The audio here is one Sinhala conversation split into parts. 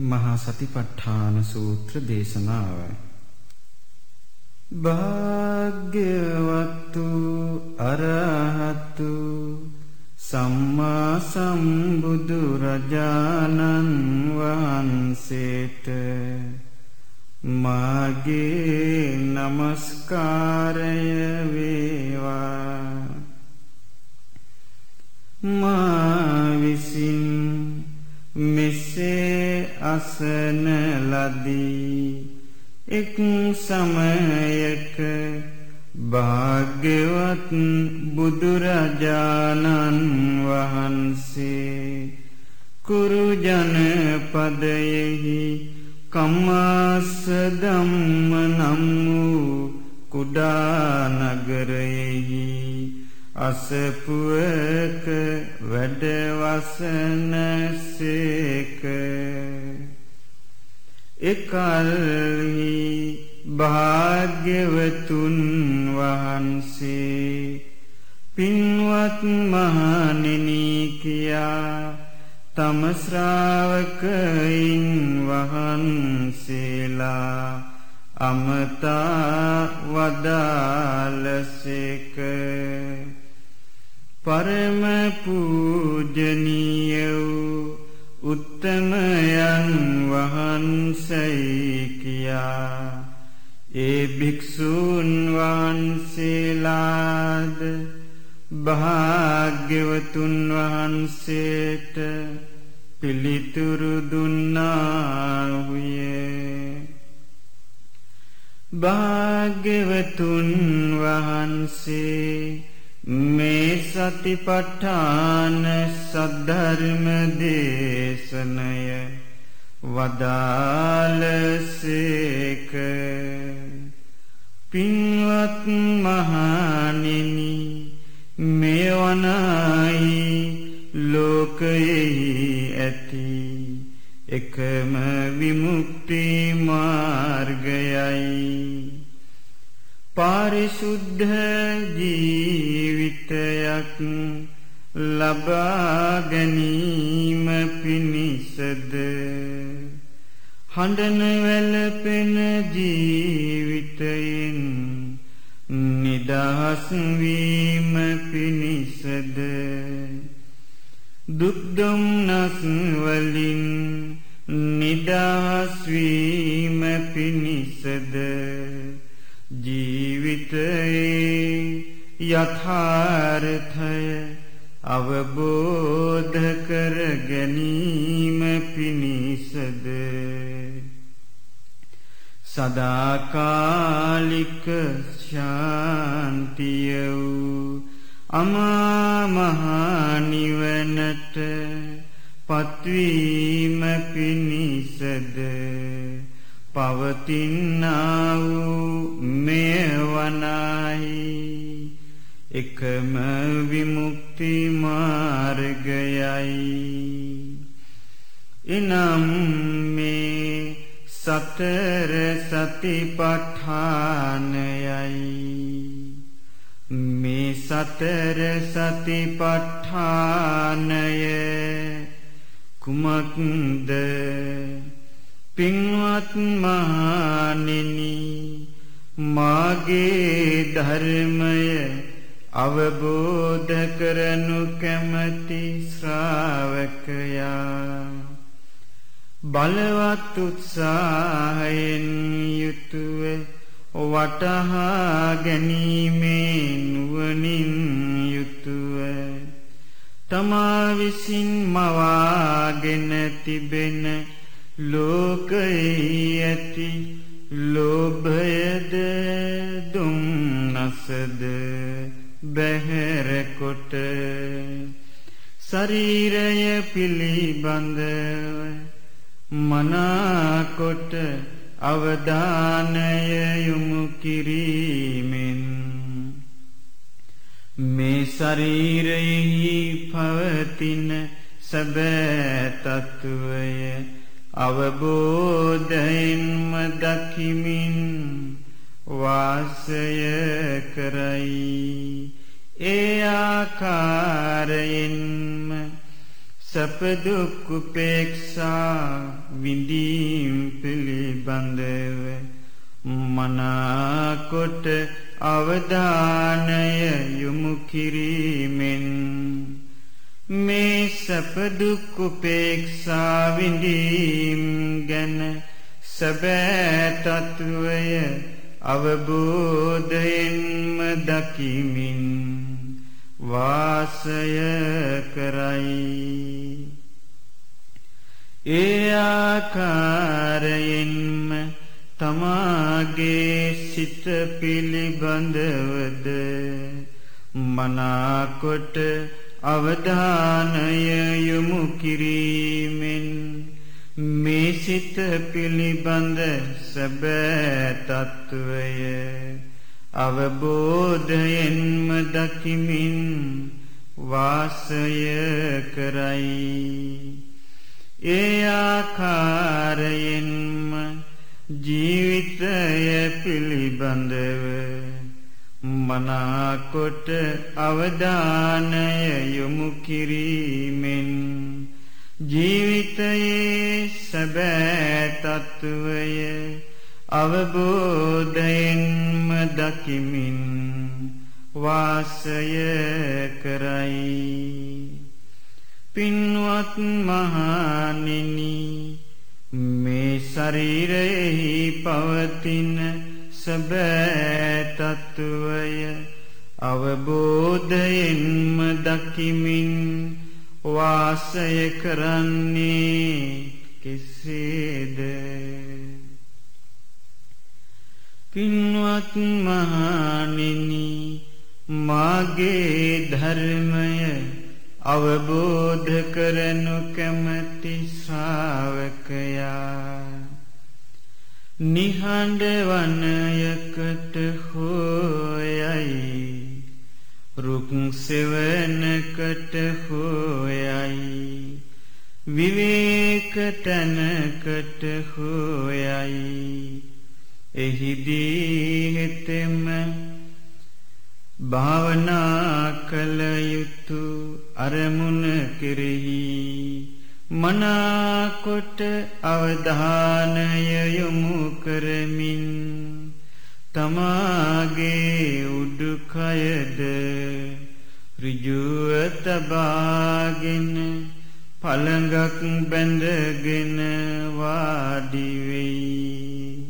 මහා සතිපට්ඨාන සූත්‍ර දේශනාව භාග්‍යවත්තු අරහත්තු සම්මා සම්බුදු රජාණන් වහන්සේට මාගේ নমස්කාරය වේවා. මා විසින් මෙසේ අසන ලදී. එක් සමයක භාග්‍යවත් බුදුරජාණන් වහන්සේ කුරු ජනපදයෙහි කම්මාස ධම්ම නම් වූ කුඩා නගරයෙහි අසපුවක වැඩවසනසේක එකල්හි භාග්‍යවතුන් වහන්සේ පින්වත් මහණෙනි කියා තම ශ්‍රාවකයින් වහන්සේලා අමතා වදාලසේක පරම පූජනීය වූ උත්තමයන් වහන්සේයි කියා. ඒ භික්ෂූන් වහන්සේලාද භාග්‍යවතුන් වහන්සේට පිළිතුරු දුන්නාහුයේ භාග්‍යවතුන් වහන්සේ මේ සතිපට්ඨාන සද්ධර්ම දේශනය වදාලසේක පින්වත් මහණෙනි මෙවනයි ලෝකයෙහි ඇති එකම විමුක්ති මාර්ගයයි. පාරිශුද්ධ ජීවිතයක් ලබා ගැනීම පිණිසද? හඬන වැළපෙන ජීවිතයෙන් නිදහස් වීම පිණිසද? දුක් දුම්නස් වලින් නිදහස් වීම පිණිසද? ජීවිතයේ යථාර්ථය අවබෝධ කර ගැනීම පිණිසද? සදාකාලික ශාන්තිය වූ අමාමහානිවනට පත්වීම පිණිසද? පවතින්නා වූ මෙවනයි. එකම විමුක්ති මාර්ගයයි. එනම් මේ සතර සතිපට්ඨානයයි. මේ සතර සතිපට්ඨානය කුමක්ද? පින්වත් මහණෙනි මාගේ ධර්මය අවබෝධ කරනු කැමැති ශ්‍රාවකයා. බලවත් උත්සාහයෙන් යුතුව වටහා ගැනීමේ නුවණින් යුතුව තමා විසින් මවාගෙන තිබෙන ලෝකයේ ඇති ලෝභයද දුම්නසද බැහැරකොට ශරීරය පිළිබඳව මනාකොට අවධානය යොමු කිරීමෙන් මේ ශරීරයෙහි පවතින සැබෑ තත්ත්වය අවබෝධයෙන්ම දකිමින් වාසය කරයි. ඒ ආකාරයෙන්ම සැපදුක් උපේක්ෂා විඳීම් පිළිබඳව මනාකොට අවධානය යොමු කිරීමෙන් මේ සැපදුක් උපේක්ෂා විඳීම් ගැන සැබෑ තත්වය අවබෝධයෙන්ම දකිමින් වාසය කරයි. ඒ ආකාරයෙන්ම තමාගේ සිත පිළිබඳවද මනාකොට අවධානය යොමු කිරීමෙන් මේ සිත පිළිබඳ සැබෑ තත්ත්වය අවබෝධයෙන්ම දකිමින් වාසය කරයි. ඒ ආකාරයෙන්ම ජීවිතය පිළිබඳව මනාකොට අවධානය යොමු කිරීමෙන් ජීවිතයේ සැබෑ තත්ත්වය අවබෝධයෙන්ම දකිමින් වාසය කරයි. පින්වත් මහණෙනි මේ ශරීරයෙහි පවතින සැබෑ තත්ත්වය අවබෝධයෙන්ම දකිමින් වාසය කරන්නේ කෙසේද? පින්වත් මහණෙනි මාගේ ධර්මය අවබෝධ කරනු කැමති ශ්‍රාවකයා නිහඬ වනයකට හෝයයි. රුක් සෙවනකට හෝයයි. විවේකටනකට හෝයයි. එහිදී හෙතෙම භාවනා කළ යුතු අරමුණ කෙරෙහි මනාකොට අවධානය යොමු කරමින් තමාගේ උඩුකයද ඍජුව තබාගෙන පළඟක් බැඳගෙන වාඩි වෙයි.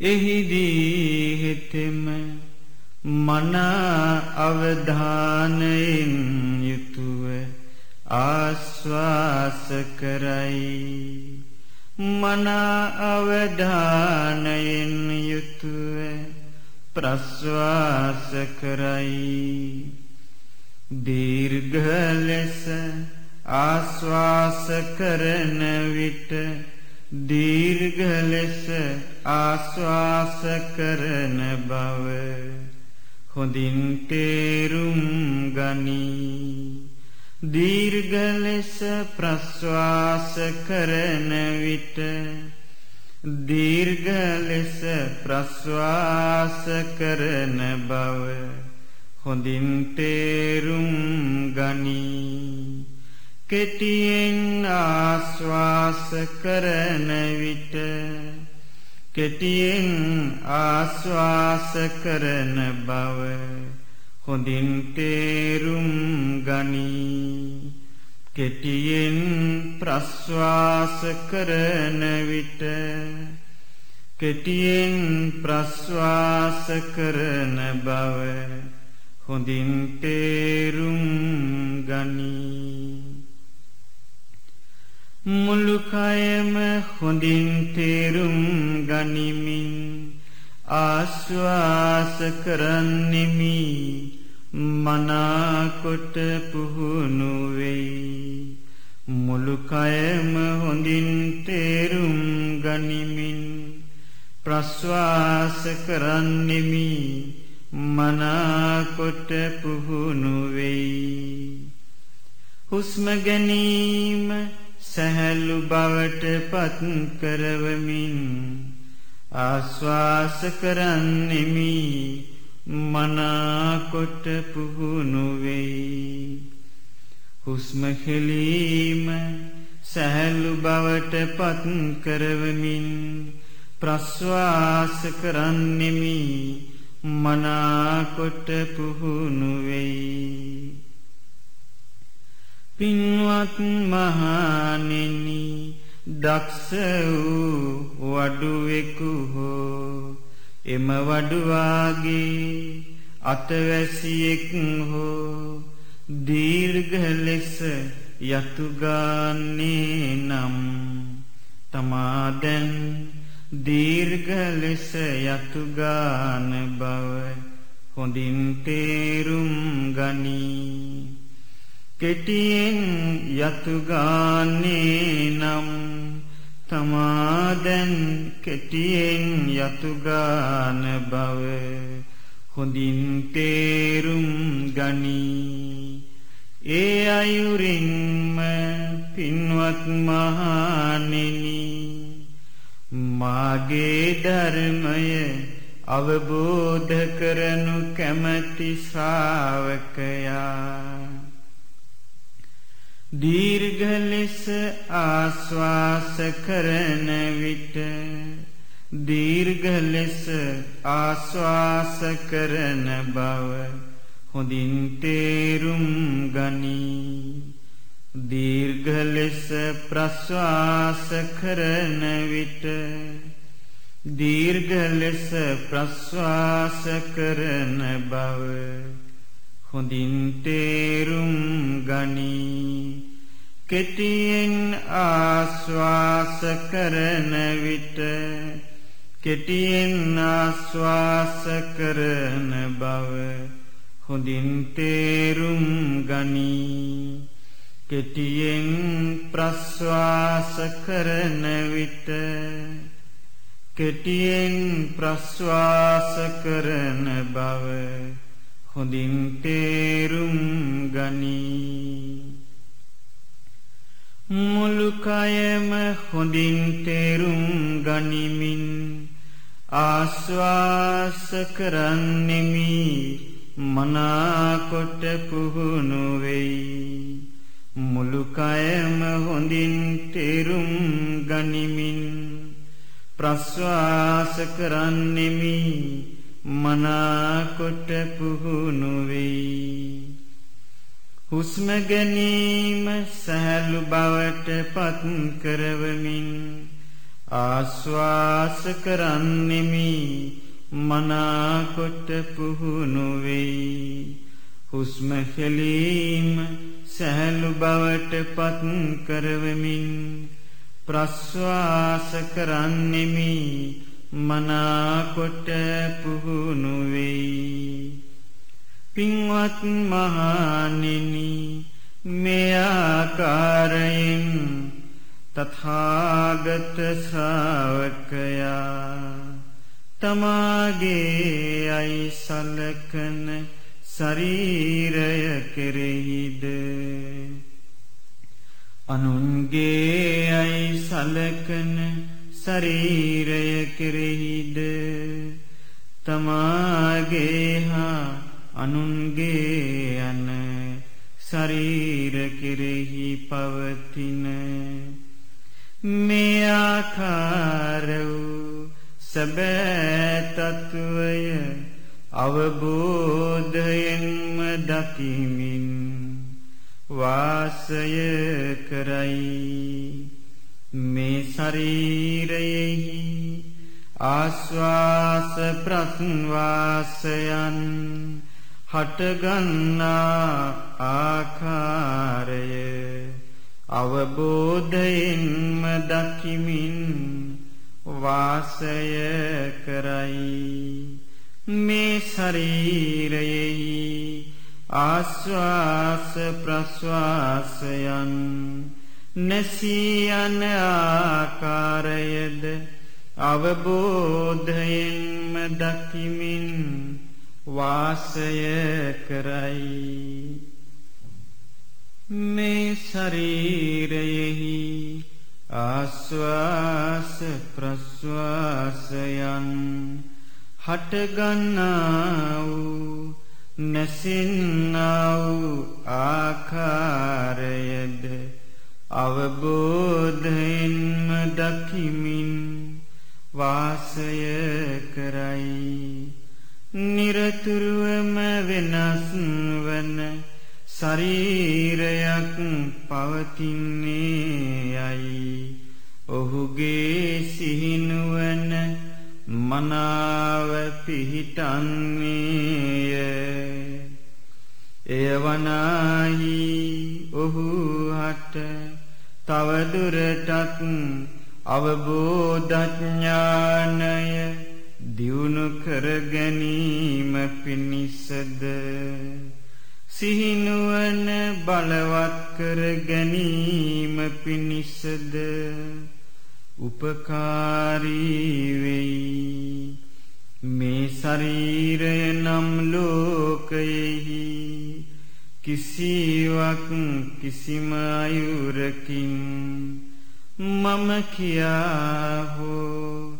එහිදී හෙතෙම මනා අවධානයෙන් යුතුව ආස්වාස කරයි. මනා අවධානයෙන් යුතුව ප්‍රස්වාස කරයි. දීර්ඝ ලෙස ආස්වාස කරන විට දීර්ඝ ලෙස ආස්වාස කරන බව හොඳින් තේරුම් ගනී. දීර්ඝ ලෙස ප්‍රස්වාස කරන විට දීර්ඝ ලෙස ප්‍රස්වාස කරන බව හොඳින් තේරුම් ගනී. කෙටියෙන් ආස්වාස කරන විට කෙටියෙන් ආස්වාස කරන බව හොඳින් තේරුම් ගනී. කෙටියෙන් ප්‍රස්වාස කරන විට කෙටියෙන් ප්‍රස්වාස කරන බව හොඳින් තේරුම් ගනී. මුළු කයම හොඳින් තේරුම් ගනිමින් ආස්වාස කරන්නෙමි. මනාකොට පුහුණු වෙයි. මුළු කයම හොඳින් තේරුම් ගනිමින් ප්‍රස්වාස කරන්නෙමි. මනාකොට පුහුණු වෙයි. හුස්ම ගැනීම සැහැල්ලු බවට පත් කරවමින් ආශ්වාස කරන්නෙමි. මනාකොට පුහුණු වෙයි. හුස්ම හෙලීම සැහැල්ලු බවට පත් කරවමින් ප්‍රස්වාස කරන්නෙමි. මනාකොට පුහුණු වෙයි. පින්වත් මහණෙනි දක්ෂ වූ වඩුවෙකු හෝ එම වඩුවාගේ අතවැසියෙක් හෝ දීර්ඝ ලෙස යතුගාන්නේ නම් තමා දැන් දීර්ඝ ලෙස යතුගාන බව හොඳින් තේරුම් ගනී. කෙටියෙන් යතුගාන්නේ නම් තමාදැන් කෙටියෙන් යතුගාන බව හොඳින් තේරුම් ගනී. ඒ අයුරින්ම පින්වත් මහණෙනි මාගේ ධර්මය අවබෝධ කරනු කැමැති ශ්‍රාවකයා දීර්ඝ ලෙස ආස්වාස කරන විට දීර්ඝ ලෙස ආස්වාස කරන බව හොඳින් තේරුම් ගනී. දීර්ඝ ලෙස ප්‍රස්වාස කරන විට දීර්ඝ ලෙස ප්‍රස්වාස කරන බව හොඳින් තේරුම් ගනී. කෙටියෙන් ආස්වාස කරන විට කෙටියෙන් ආස්වාස කරන බව හොඳින් තේරුම් ගනී. කෙටියෙන් ප්‍රස්වාස කරන විට කෙටියෙන් ප්‍රස්වාස කරන බව හොඳින් තේරුම් ගනී. මුළුකයම හොඳින් තේරුම් ගනිමින් ආස්වාස කරන්නෙමි මනාකොට පුහුණු වෙයි. මුළුකයම හොඳින් තේරුම් ගනිමින් ප්‍රස්වාස කරන්නෙමි මනාකොට පුහුණු වෙයි. හුස්ම ගැනීම සහැල්ලු බවට පත් කරවමින් ආස්වාස කරන්නෙමි. මනාකොට පුහුණු වෙයි. හුස්ම හෙලීම සහැල්ලු බවට පත් කරවමින් ප්‍රස්වාස කරන්නෙමි. මනාකොට පුහුණු වෙයි. පින්වත් මහණෙනි මේ ආකාරයෙන් තථාගත ශ්‍රාවකයා තමාගේ අයි සලකන ශරීරය කෙරෙහිද? අනුන්ගේ අයි සලකන ශරීරය කෙරෙහිද? තමාගේ හා අනුන්ගේ යන ශරීර කෙරෙහි පවතින මේ ආකාර වූ සැබෑතත්වය අවබෝධයෙන්ම දකිමින් වාසය කරයි. මේ ශරීරයෙහි ආස්වාස ප්‍රස්වාසයන් හටගන්නා ආකාරය අවබෝධයෙන්ම දකිමින් වාසය කරයි. මේ ශරීරයෙහි ආස්වාස ප්‍රස්වාසයන් නැසී යන ආකාරයද අවබෝධයෙන්ම දකිමින් වාසය කරයි. මේ ශරීරයෙහි ආස්වාස ප්‍රස්වාසයන් හටගන්නා වූ නැසින්නා වූ ආකාරයද අවබෝධයෙන්ම දකිමින් වාසය කරයි. නිරතුරුවම වෙනස් වන ශරීරයක් පවතින්නේ යයි ඔහුගේ සිහිනුවන මනාව පිහිටන්නේය. එයවනාහි ඔහු හට තවදුරටත් අවබෝධඥානය දියුණු කර ගැනීම පිණිසද සිහිනුවන බලවත් කර ගැනීම පිණිසද උපකාරී වෙයි. මේ ශරීරය නම් ලෝකයෙහි කිසිවක් කිසිම අයුරකින් මම කියා හෝ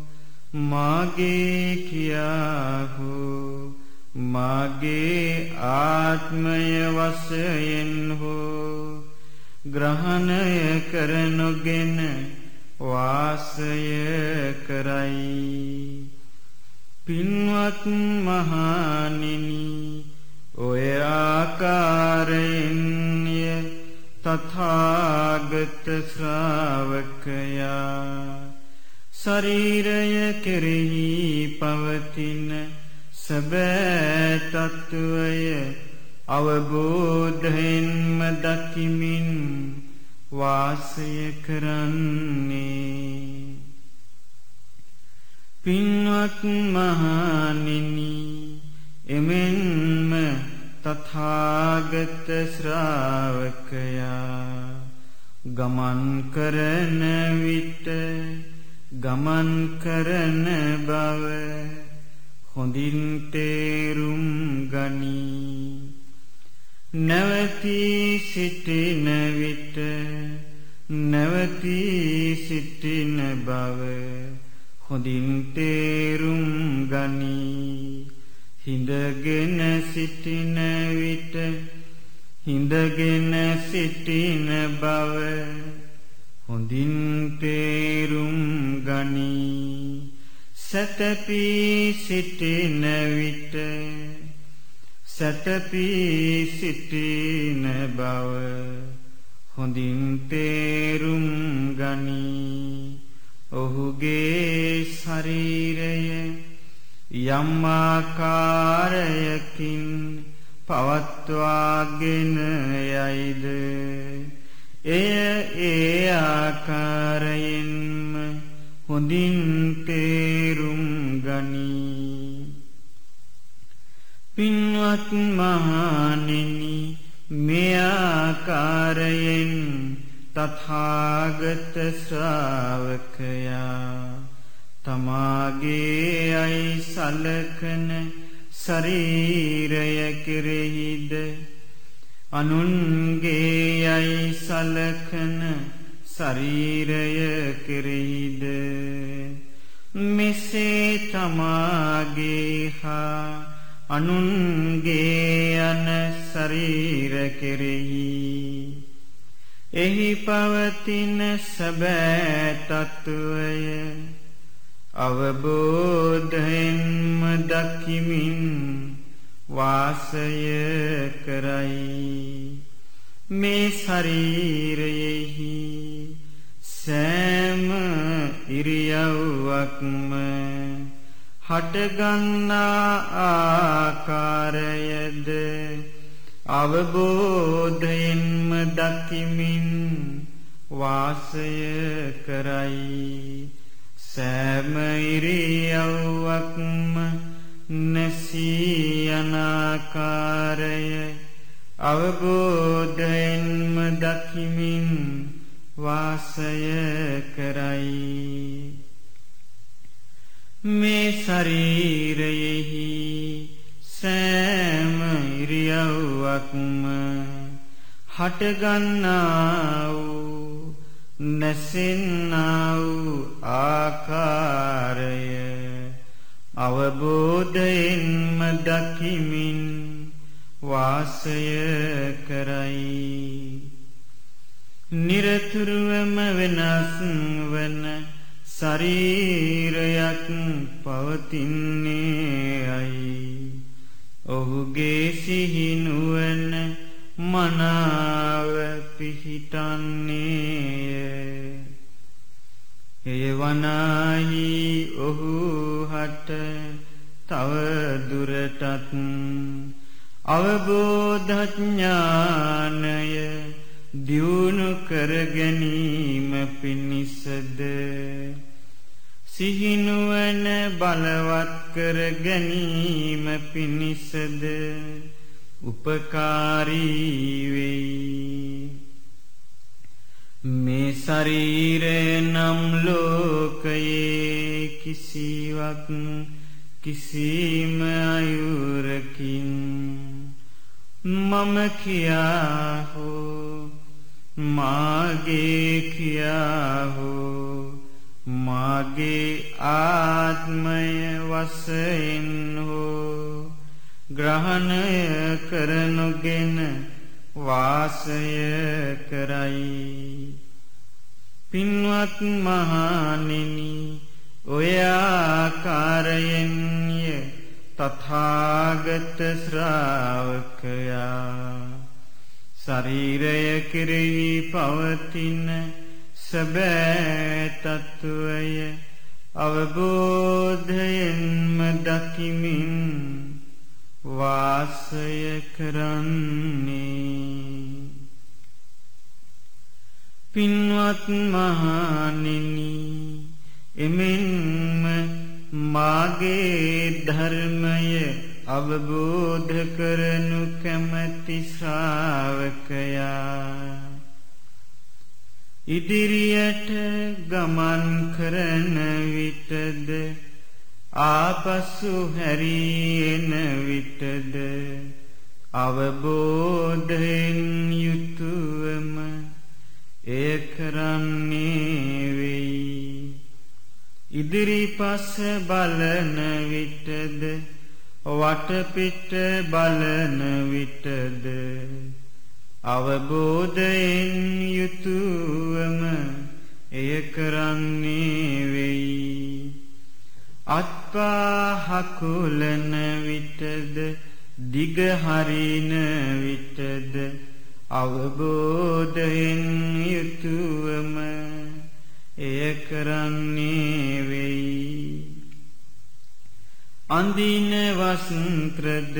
මාගේ කියා හෝ මාගේ ආත්මය වශයෙන් හෝ ග්‍රහණය කරනොගෙන වාසය කරයි. පින්වත් මහණෙනි ඔය ආකාරයෙන්ය තථාගත ශ්‍රාවකයා. ශරීරය කෙරෙහි පවතින සැබෑ තත්ත්වය අවබෝධයෙන්ම දකිමින් වාසය කරන්නේ. පින්වත් මහණෙනි එමෙන්ම තථාගත ශ්‍රාවකයා ගමන් කරන විට ගමන් කරන බව හොඳින් තේරුම් ගනී. නැවතී සිටින විට නැවතී සිටින බව හොඳින් තේරුම් ගනී. හිඳගෙන සිටින විට හිඳගෙන සිටින බව හොඳින් තේරුම් ගනී. සැතපී සිටින විට සැතපී සිටින බව හොඳින් තේරුම් ගනී. ඔහුගේ ශරීරය යම් ආකාරයකින් පවත්වාගෙන යයිද? එය ඒ ආකාරයෙන්ම හොඳින් තේරුම් ගනී. පින්වත් මහණෙනි මේ ආකාරයෙන් තථාගත ශ්‍රාවකයා තමාගේ අයි සලකන ශරීරය කෙරෙහිද? අනුන්ගේ අයි සලකන ශරීරය කෙරෙහිද? මෙසේ තමාගේ හා අනුන්ගේ යන ශරීර කෙරෙහි එහි පවතින සැබෑ තත්ත්වය අවබෝධයෙන්ම දකිමින් වාසය කරයි. මේ ශරීරයෙහි සෑම ඉරියව්වක්ම හටගන්නා ආකාරයද අවබෝධයෙන්ම දකිමින් වාසය කරයි. සෑම ඉරියව්වක්ම නැසී යනාකාරය අවබෝධයෙන්ම දකිමින් වාසය කරයි. මේ ශරීරයෙහි සෑම ඉරියව්වක්ම හටගන්නා වූ නැසෙන්නා වූ ආකාරය අවබෝධයෙන්ම දකිමින් වාසය කරයි. නිරතුරුවම වෙනස් වන ශරීරයක් පවතින්නේ අයි. ඔහුගේ සිහිනුවන මනාව පිහිටන්නේය එය වනාහි ඔහු හට තවදුරටත් අවබෝධඥානය දියුණු කරගැනීම පිණිසද සිහිනුවන බලවත් කර ගැනීම පිණිසද උපකාරීවෙයි මේ ශරීරය නම් ලෝකයේ කිසිවක් කිසිම අයුරකින් මම කියා හෝ මාගේ කියා හෝ මාගේ ආත්මය වසයෙන් හෝ ග්‍රහණය කරනුගෙන වාසය කරයි. පින්වත් මහානෙනි ඔයාකාරයෙන්ය තථාගත ශ්‍රාවකයා. ශරීරය කෙරෙහි පවතින සැබෑතත්වය අවබෝධයෙන්ම දකිමින් වාසය කරන්නේ. පින්වත් මහානෙනි එමෙන්ම මාගේ ධර්මය අවබෝධ කරනු කැමැති ශ්‍රාවකයා. ඉදිරියට ගමන් කරන විටද ආපසු හැරීෙන විටද අවබෝධයෙන් යුතුවම එය කරන්නේ වෙයි. ඉදිරිපස බලන විටද වටපිට බලන විටද අවබෝධයෙන් යුතුවම එය කරන්නේ වෙයි අත්පාහකුලන විටද දිගහරින විටද අවබෝධයෙන් යුතුවම එය කරන්නේ වෙයි. අඳින වස්ත්‍රද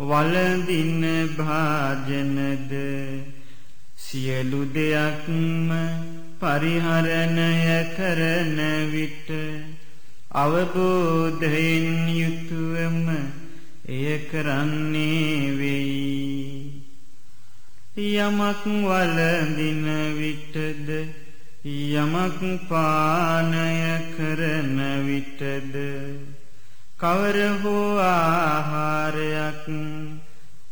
වලඳින භාජනද සියලු දෙයක්ම පරිහරණය කරන විට අවබෝධයෙන් යුතුවම එය කරන්නේ වෙයි. යමක් වලඳින විටද යමක් පානය කරන විටද කවර හෝ ආහාරයක්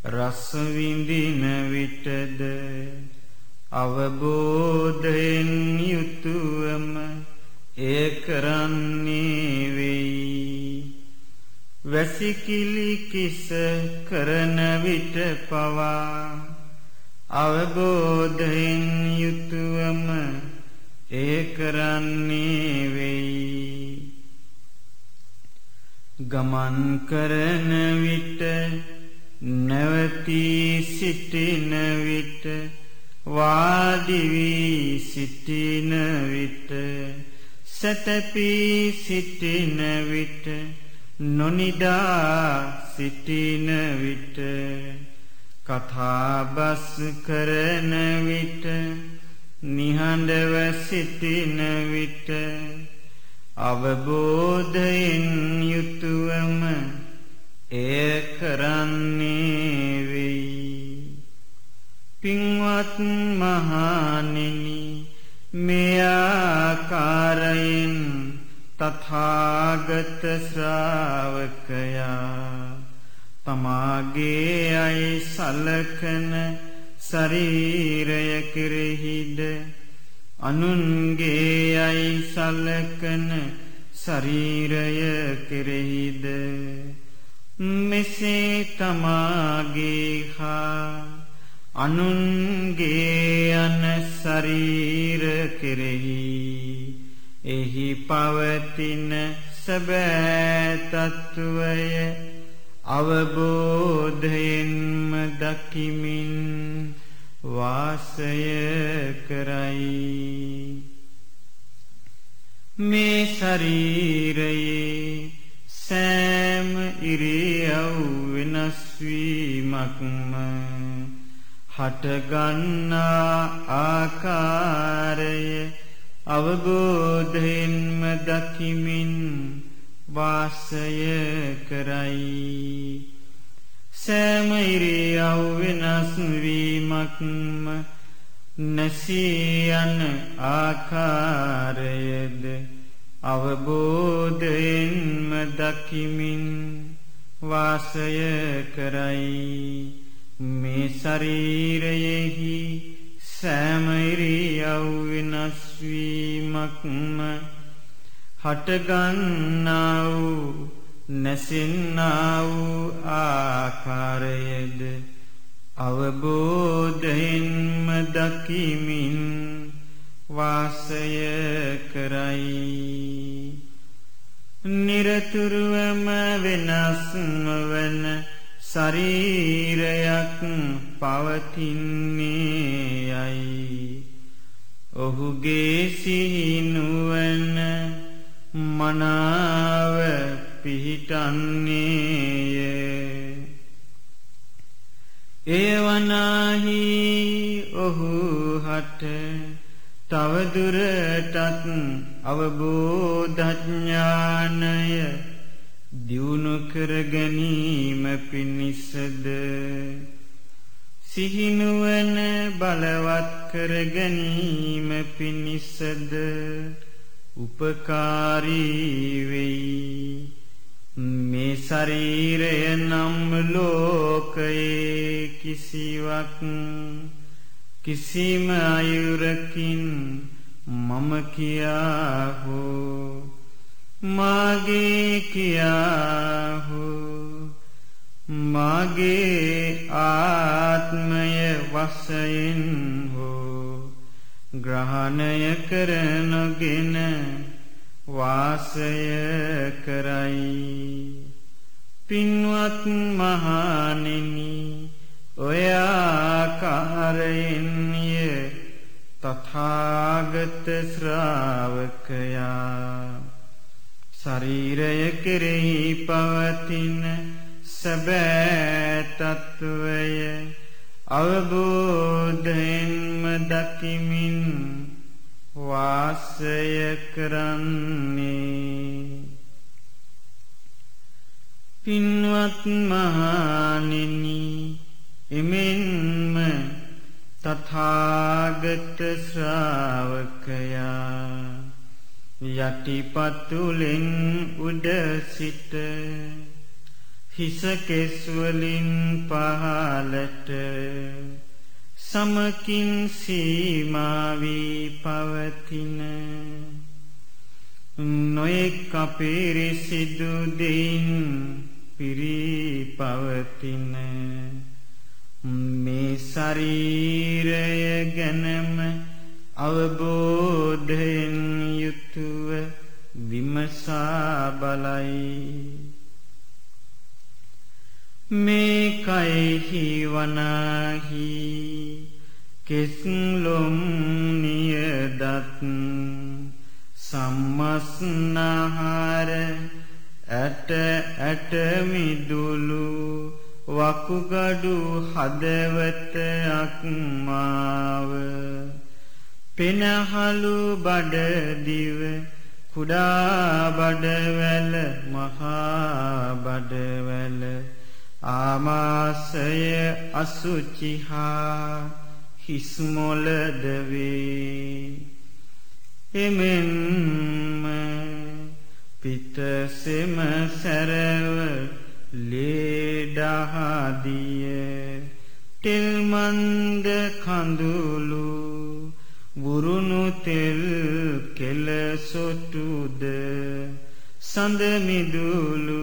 රසවිඳින විටද අවබෝධයෙන් යුතුවම ඒ කරන්නේ වෙයි වැසිකිලි කිස කරන විට පවා අවබෝධයෙන් යුතුවම ඒ කරන්නේ වෙයි ගමන් කරන විට නැවතී සිටින විට වාඩිවී සිටින විට සැතපී සිටින විට නොනිදා සිටින විට කතාබස් කරන විට නිහඬව සිටින විට අවබෝධයෙන් යුතුවම එය කරන්නේ වෙයි. පින්වත් මහණෙනි මේ ආකාරයෙන් තථාගත ශ්‍රාවකයා තමාගේ අයි සලකන ශරීරය කෙරෙහිද අනුන්ගේ අයි සලකන ශරීරය කෙරෙහිද? මෙසේ තමාගේ හා අනුන්ගේ යන ශරීර කෙරෙහි එහි පවතින සැබෑ තත්ත්වය අවබෝධයෙන්ම දකිමින් වාසය කරයි. මේ ශරීරයේ සෑම ඉරියව් වෙනස්වීමක්ම හටගන්නා ආකාරය අවබෝධයෙන්ම දකිමින් වාසය කරයි. සෑම ඉරියව් වෙනස් වීමක්ම නැසී යන ආකාරයද අවබෝධයෙන්ම දකිමින් වාසය කරයි. මේ ශරීරයෙහි සෑම ඉරියව් වෙනස් වීමක්ම හටගන්නා වූ නැසෙන්නා වූ ආකාරයද අවබෝධයෙන්ම දකිමින් වාසය කරයි. නිරතුරුවම වෙනස්ම වන ශරීරයක් පවතින්නේ යයි ඔහුගේ සිහිනුවන මනාව පිහිටන්නේය. එයවනාහි ඔහු හට තවදුරටත් අවබෝධඥානය දියුණු කර ගැනීම පිණිසද සිහිනුවන බලවත් කර ගැනීම පිණිසද උපකාරී වෙයි. මේ ශරීරය නම් ලෝකයේ කිසිවක් කිසිම අයුරකින් මම කියා හෝ මාගේ කියා හෝ මාගේ ආත්මය වශයෙන් හෝ ග්‍රහණය කරනොගෙන වාසය කරයි පින්වත් මහණෙනි ඔයාකාරයෙන්ය තථාගත ශ්‍රාවකයා ශරීරය කෙරෙහි පවතින සැබෑ තත්ත්වය අවබෝධයෙන්ම දකිමින් වාසය කරන්නේ. පින්වත් මහණෙනි එමෙන්ම තථාගත ශ්‍රාවකයා යටිපතුලෙන් උඩ සිට හිසකෙස්වලින් පහලට සමකින් සීමාවී පවතින නොයෙක් අපිරිසිදු දෙයින් පිරී පවතින මේ ශරීරය ගැනම අවබෝධයෙන් යුතුව විමසා බලයි. මේ කයිහි වනාහි කෙස්ලොම් නියදත් සම්මස්නහාර ඇට ඇටමිදුලු වකුගඩු හදවත අක්මාව පෙනහලු බඩදිව කුඩා බඩවැල මහා බඩවැල. ආමාසය අසුචිහා හිස්මොලද වේ. එමෙන්ම පිටසෙම සැරව ලේඩහදිය. තෙල්මන්ද කඳුළු වුරුණු තෙල් කෙලසොටුද සඳමිදුලු